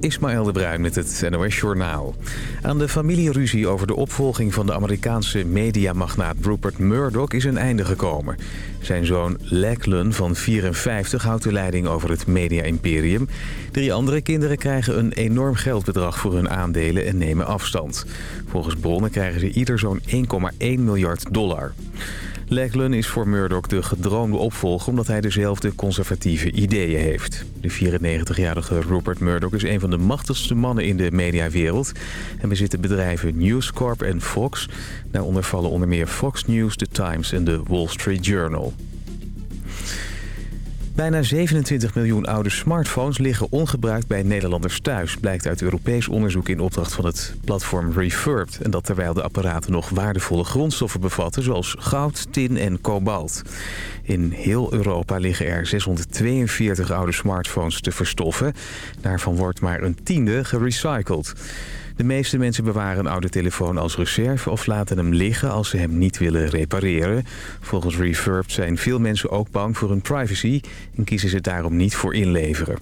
Ismaël de Bruin met het NOS Journaal. Aan de familieruzie over de opvolging van de Amerikaanse mediamagnaat Rupert Murdoch is een einde gekomen. Zijn zoon Lachlan van 54 houdt de leiding over het media-imperium. Drie andere kinderen krijgen een enorm geldbedrag voor hun aandelen en nemen afstand. Volgens bronnen krijgen ze ieder zo'n 1,1 miljard dollar. Lachlan is voor Murdoch de gedroomde opvolger omdat hij dezelfde conservatieve ideeën heeft. De 94-jarige Rupert Murdoch is een van de machtigste mannen in de mediawereld... en bezit bedrijven News Corp en Fox. Daaronder vallen onder meer Fox News, The Times en de Wall Street Journal. Bijna 27 miljoen oude smartphones liggen ongebruikt bij Nederlanders thuis... blijkt uit Europees onderzoek in opdracht van het platform Refurbed. En dat terwijl de apparaten nog waardevolle grondstoffen bevatten... zoals goud, tin en kobalt. In heel Europa liggen er 642 oude smartphones te verstoffen. Daarvan wordt maar een tiende gerecycled. De meeste mensen bewaren een oude telefoon als reserve of laten hem liggen als ze hem niet willen repareren. Volgens Refurbed zijn veel mensen ook bang voor hun privacy en kiezen ze daarom niet voor inleveren.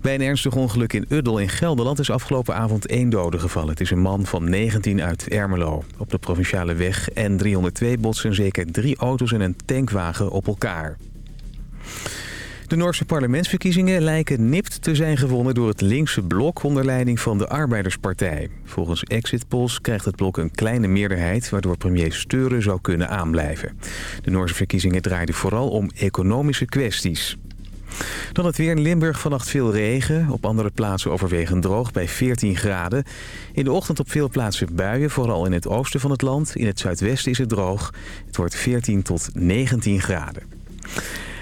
Bij een ernstig ongeluk in Uddel in Gelderland is afgelopen avond één dode gevallen. Het is een man van 19 uit Ermelo. Op de provinciale weg N302 botsen zeker drie auto's en een tankwagen op elkaar. De Noorse parlementsverkiezingen lijken nipt te zijn gewonnen door het linkse blok onder leiding van de Arbeiderspartij. Volgens exit polls krijgt het blok een kleine meerderheid waardoor premier Steuren zou kunnen aanblijven. De Noorse verkiezingen draaiden vooral om economische kwesties. Dan het weer in Limburg vannacht veel regen. Op andere plaatsen overwegend droog bij 14 graden. In de ochtend op veel plaatsen buien, vooral in het oosten van het land. In het zuidwesten is het droog. Het wordt 14 tot 19 graden.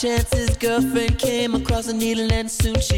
Chance his girlfriend came across a needle and soon she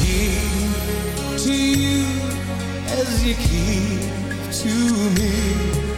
keep to you as you keep to me.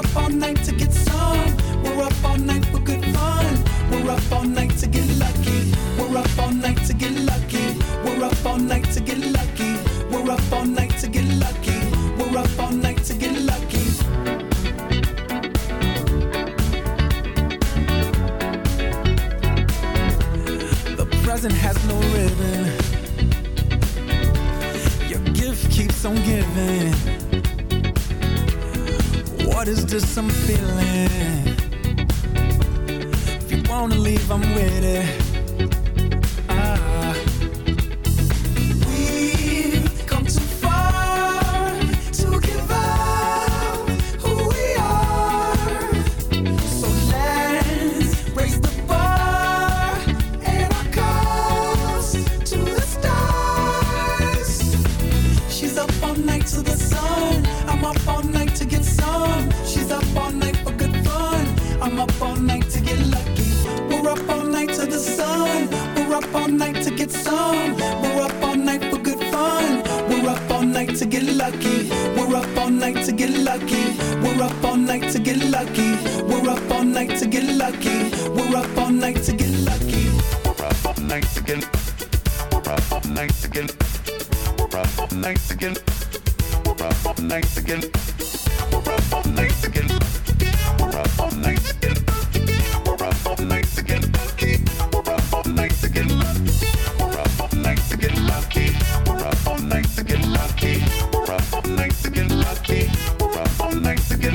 Up all night to get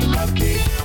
lucky.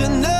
to know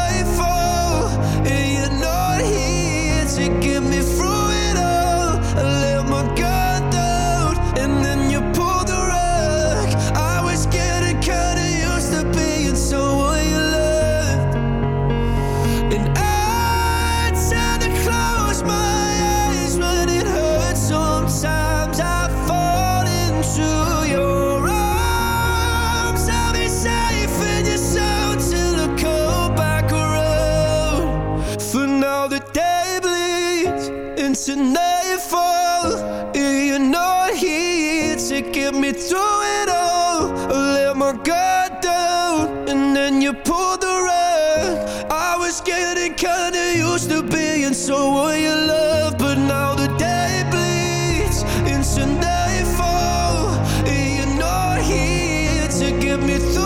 get me through.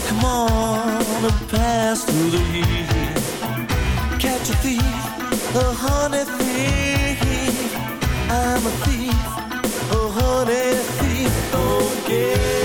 come on and pass through the heat. Catch a thief, a honey thief. I'm a thief, a honey thief. Okay.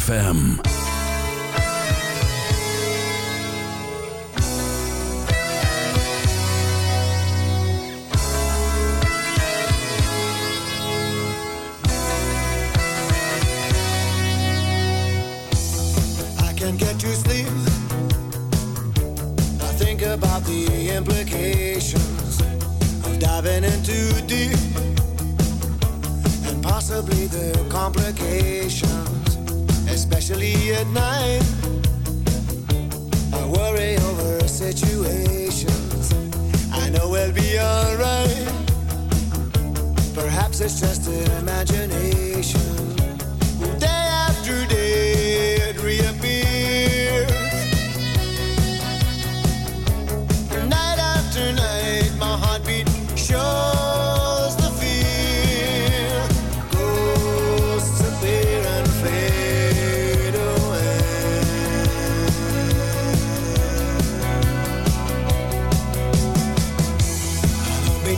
FM.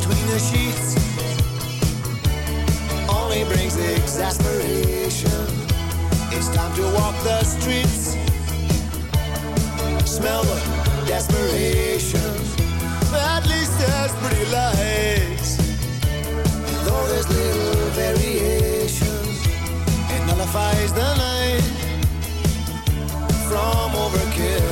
between the sheets only brings exasperation. It's time to walk the streets, smell the desperation. At least there's pretty lights, though there's little variation. It nullifies the night from overkill.